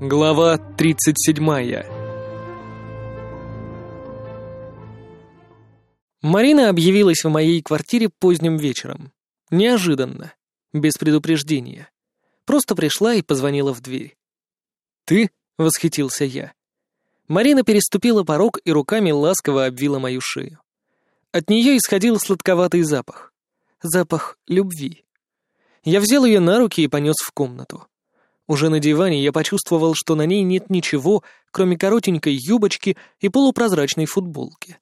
Глава 37 Марина объявилась в моей квартире поздним вечером. Неожиданно. Без предупреждения. Просто пришла и позвонила в дверь. «Ты?» — восхитился я. Марина переступила порог и руками ласково обвила мою шею. От нее исходил сладковатый запах. Запах любви. Я взял ее на руки и понес в комнату. Уже на диване я почувствовал, что на ней нет ничего, кроме коротенькой юбочки и полупрозрачной футболки.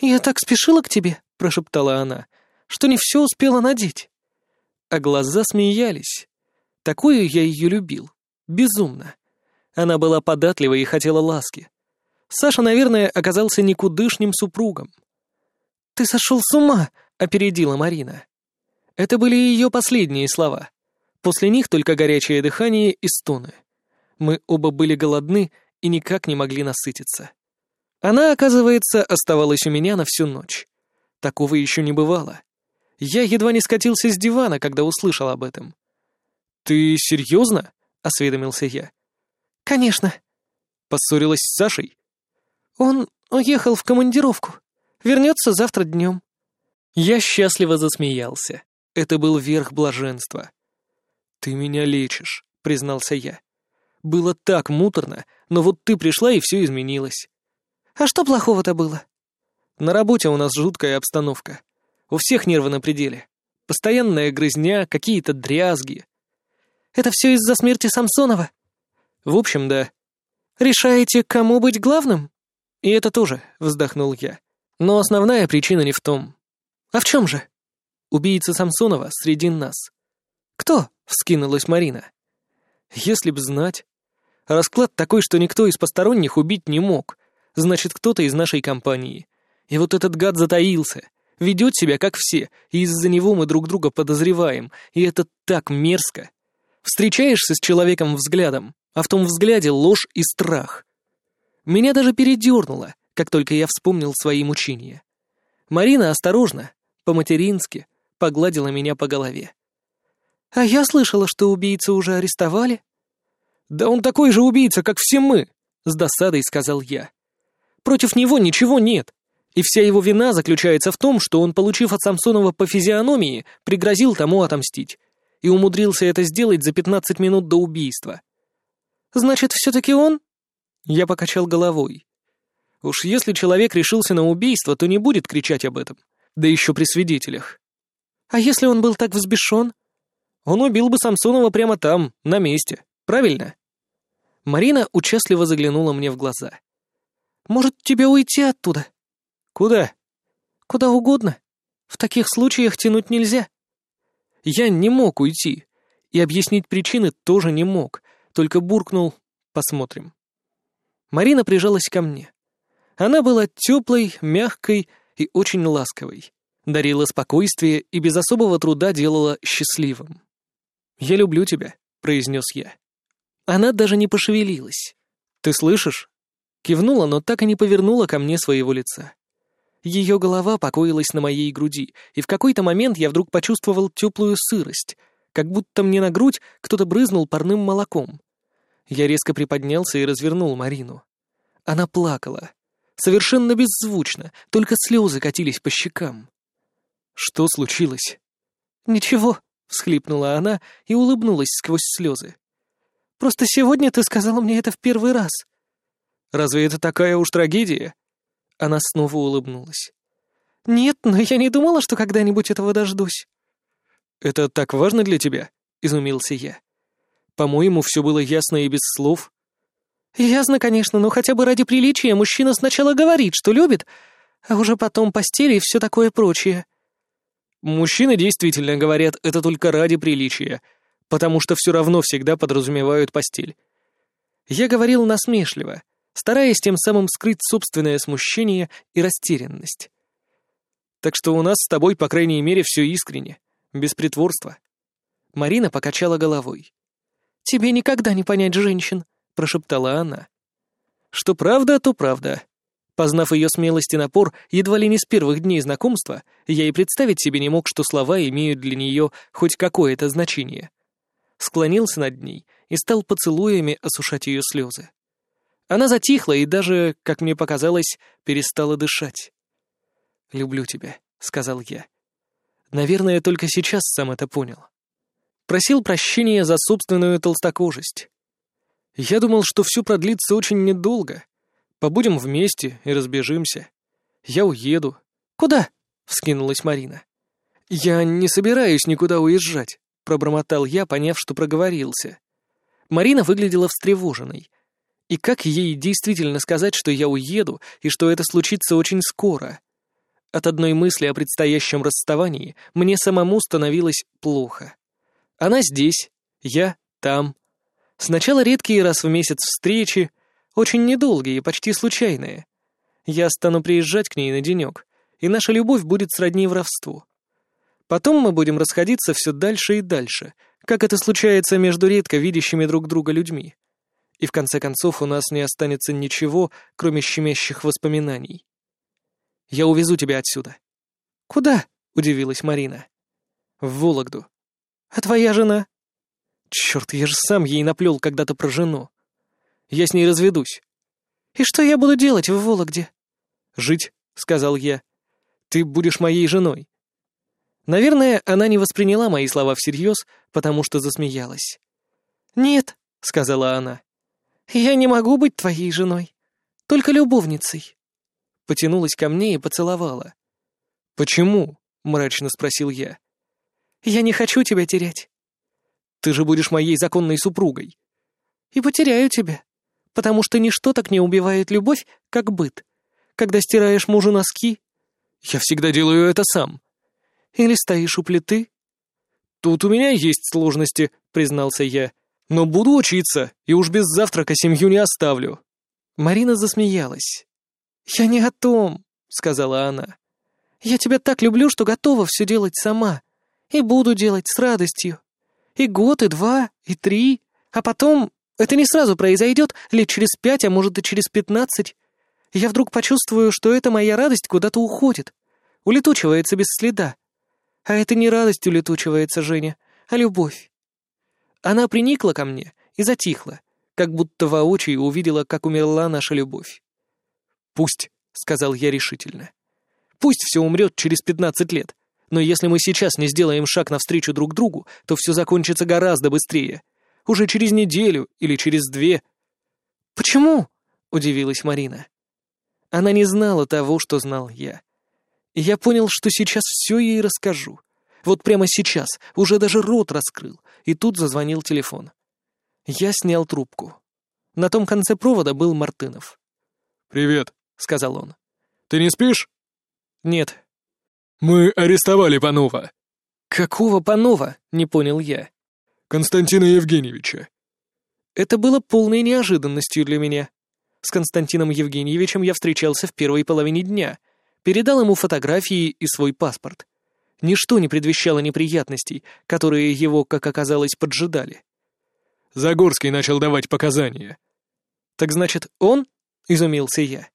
«Я так спешила к тебе», — прошептала она, — «что не все успела надеть». А глаза смеялись. Такую я ее любил. Безумно. Она была податлива и хотела ласки. Саша, наверное, оказался никудышним супругом. «Ты сошел с ума!» — опередила Марина. Это были ее последние слова. После них только горячее дыхание и стоны. Мы оба были голодны и никак не могли насытиться. Она, оказывается, оставалась у меня на всю ночь. Такого еще не бывало. Я едва не скатился с дивана, когда услышал об этом. «Ты серьезно?» — осведомился я. «Конечно». Поссорилась с Сашей? «Он уехал в командировку. Вернется завтра днем». Я счастливо засмеялся. Это был верх блаженства. «Ты меня лечишь», — признался я. «Было так муторно, но вот ты пришла, и все изменилось». «А что плохого-то было?» «На работе у нас жуткая обстановка. У всех нервы на пределе. Постоянная грызня, какие-то дрязги». «Это все из-за смерти Самсонова?» «В общем, да». «Решаете, кому быть главным?» «И это тоже», — вздохнул я. «Но основная причина не в том». «А в чем же?» «Убийца Самсонова среди нас». «Кто?» — вскинулась Марина. «Если б знать. Расклад такой, что никто из посторонних убить не мог. Значит, кто-то из нашей компании. И вот этот гад затаился, ведет себя как все, и из-за него мы друг друга подозреваем, и это так мерзко. Встречаешься с человеком взглядом, а в том взгляде ложь и страх. Меня даже передернуло, как только я вспомнил свои мучения. Марина осторожно, по-матерински, погладила меня по голове. «А я слышала, что убийцу уже арестовали». «Да он такой же убийца, как все мы», — с досадой сказал я. «Против него ничего нет, и вся его вина заключается в том, что он, получив от Самсонова по физиономии, пригрозил тому отомстить, и умудрился это сделать за пятнадцать минут до убийства». «Значит, все-таки он?» Я покачал головой. Уж если человек решился на убийство, то не будет кричать об этом, да еще при свидетелях. «А если он был так взбешен?» Он убил бы Самсонова прямо там, на месте. Правильно?» Марина участливо заглянула мне в глаза. «Может, тебе уйти оттуда?» «Куда?» «Куда угодно. В таких случаях тянуть нельзя». Я не мог уйти. И объяснить причины тоже не мог. Только буркнул «посмотрим». Марина прижалась ко мне. Она была теплой, мягкой и очень ласковой. Дарила спокойствие и без особого труда делала счастливым. «Я люблю тебя», — произнес я. Она даже не пошевелилась. «Ты слышишь?» Кивнула, но так и не повернула ко мне своего лица. Ее голова покоилась на моей груди, и в какой-то момент я вдруг почувствовал теплую сырость, как будто мне на грудь кто-то брызнул парным молоком. Я резко приподнялся и развернул Марину. Она плакала. Совершенно беззвучно, только слезы катились по щекам. «Что случилось?» «Ничего», — всхлипнула она и улыбнулась сквозь слезы. «Просто сегодня ты сказала мне это в первый раз». «Разве это такая уж трагедия?» Она снова улыбнулась. «Нет, но я не думала, что когда-нибудь этого дождусь». «Это так важно для тебя?» — изумился я. «По-моему, все было ясно и без слов». «Ясно, конечно, но хотя бы ради приличия мужчина сначала говорит, что любит, а уже потом постели и все такое прочее». Мужчины действительно говорят это только ради приличия, потому что все равно всегда подразумевают постель. Я говорил насмешливо, стараясь тем самым скрыть собственное смущение и растерянность. Так что у нас с тобой, по крайней мере, все искренне, без притворства. Марина покачала головой. «Тебе никогда не понять женщин», — прошептала она. «Что правда, то правда. Познав ее смелость и напор едва ли не с первых дней знакомства, я и представить себе не мог, что слова имеют для нее хоть какое-то значение. склонился над ней и стал поцелуями осушать ее слезы. Она затихла и даже, как мне показалось, перестала дышать. «Люблю тебя», — сказал я. Наверное, только сейчас сам это понял. Просил прощения за собственную толстокожесть. Я думал, что все продлится очень недолго. Побудем вместе и разбежимся. Я уеду. Куда? вскинулась Марина. Я не собираюсь никуда уезжать, пробормотал я, поняв, что проговорился. Марина выглядела встревоженной. И как ей действительно сказать, что я уеду и что это случится очень скоро? От одной мысли о предстоящем расставании мне самому становилось плохо. Она здесь, я там. Сначала редкие раз в месяц встречи, очень недолгие, почти случайные. Я стану приезжать к ней на денек, и наша любовь будет сродни воровству. Потом мы будем расходиться все дальше и дальше, как это случается между редко видящими друг друга людьми. И в конце концов у нас не останется ничего, кроме щемящих воспоминаний. Я увезу тебя отсюда. Куда? удивилась Марина. В Вологду. А твоя жена? Черт, я же сам ей наплел когда-то про жену. Я с ней разведусь. И что я буду делать в Вологде? Жить, сказал я. Ты будешь моей женой. Наверное, она не восприняла мои слова всерьез, потому что засмеялась. «Нет», — сказала она, — «я не могу быть твоей женой, только любовницей». Потянулась ко мне и поцеловала. «Почему?» — мрачно спросил я. Я не хочу тебя терять. Ты же будешь моей законной супругой. И потеряю тебя, потому что ничто так не убивает любовь, как быт. Когда стираешь мужу носки, я всегда делаю это сам. Или стоишь у плиты. Тут у меня есть сложности, признался я. Но буду учиться, и уж без завтрака семью не оставлю. Марина засмеялась. «Я не о том», — сказала она. «Я тебя так люблю, что готова все делать сама. И буду делать с радостью. И год, и два, и три. А потом... Это не сразу произойдет, лет через пять, а может и через пятнадцать. Я вдруг почувствую, что эта моя радость куда-то уходит. Улетучивается без следа. А это не радость улетучивается, Женя, а любовь. Она приникла ко мне и затихла, как будто воочию увидела, как умерла наша любовь. «Пусть», — сказал я решительно. «Пусть все умрет через пятнадцать лет. Но если мы сейчас не сделаем шаг навстречу друг другу, то все закончится гораздо быстрее. Уже через неделю или через две. «Почему?» — удивилась Марина. Она не знала того, что знал я. И я понял, что сейчас все ей расскажу. Вот прямо сейчас, уже даже рот раскрыл, и тут зазвонил телефон. Я снял трубку. На том конце провода был Мартынов. «Привет», — сказал он. «Ты не спишь?» «Нет», «Мы арестовали Панова». «Какого Панова?» — не понял я. «Константина Евгеньевича». Это было полной неожиданностью для меня. С Константином Евгеньевичем я встречался в первой половине дня, передал ему фотографии и свой паспорт. Ничто не предвещало неприятностей, которые его, как оказалось, поджидали. Загорский начал давать показания. «Так значит, он?» — изумился я.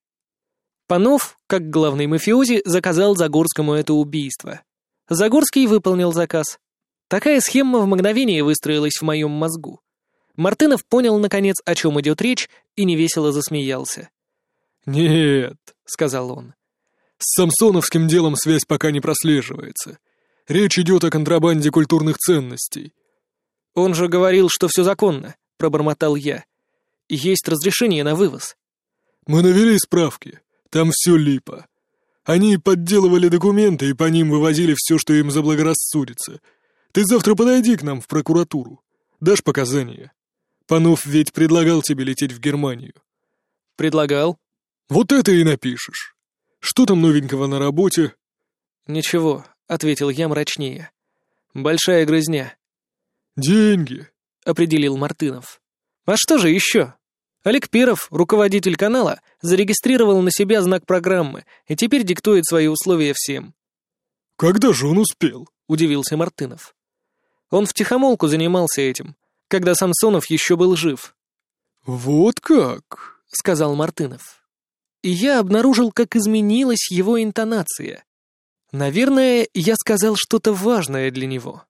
Панов, как главный мафиози, заказал Загорскому это убийство. Загорский выполнил заказ. Такая схема в мгновение выстроилась в моем мозгу. Мартынов понял, наконец, о чем идет речь, и невесело засмеялся. «Нет», — сказал он, — «с самсоновским делом связь пока не прослеживается. Речь идет о контрабанде культурных ценностей». «Он же говорил, что все законно», — пробормотал я. «Есть разрешение на вывоз». «Мы навели справки. Там все липо. Они подделывали документы и по ним вывозили все, что им заблагорассудится. Ты завтра подойди к нам в прокуратуру. Дашь показания. Панов ведь предлагал тебе лететь в Германию. Предлагал. Вот это и напишешь. Что там новенького на работе? Ничего, ответил я мрачнее. Большая грызня. Деньги, определил Мартынов. А что же еще? Олег Перов, руководитель канала, зарегистрировал на себя знак программы и теперь диктует свои условия всем. «Когда же он успел?» — удивился Мартынов. Он втихомолку занимался этим, когда Самсонов еще был жив. «Вот как?» — сказал Мартынов. И я обнаружил, как изменилась его интонация. Наверное, я сказал что-то важное для него.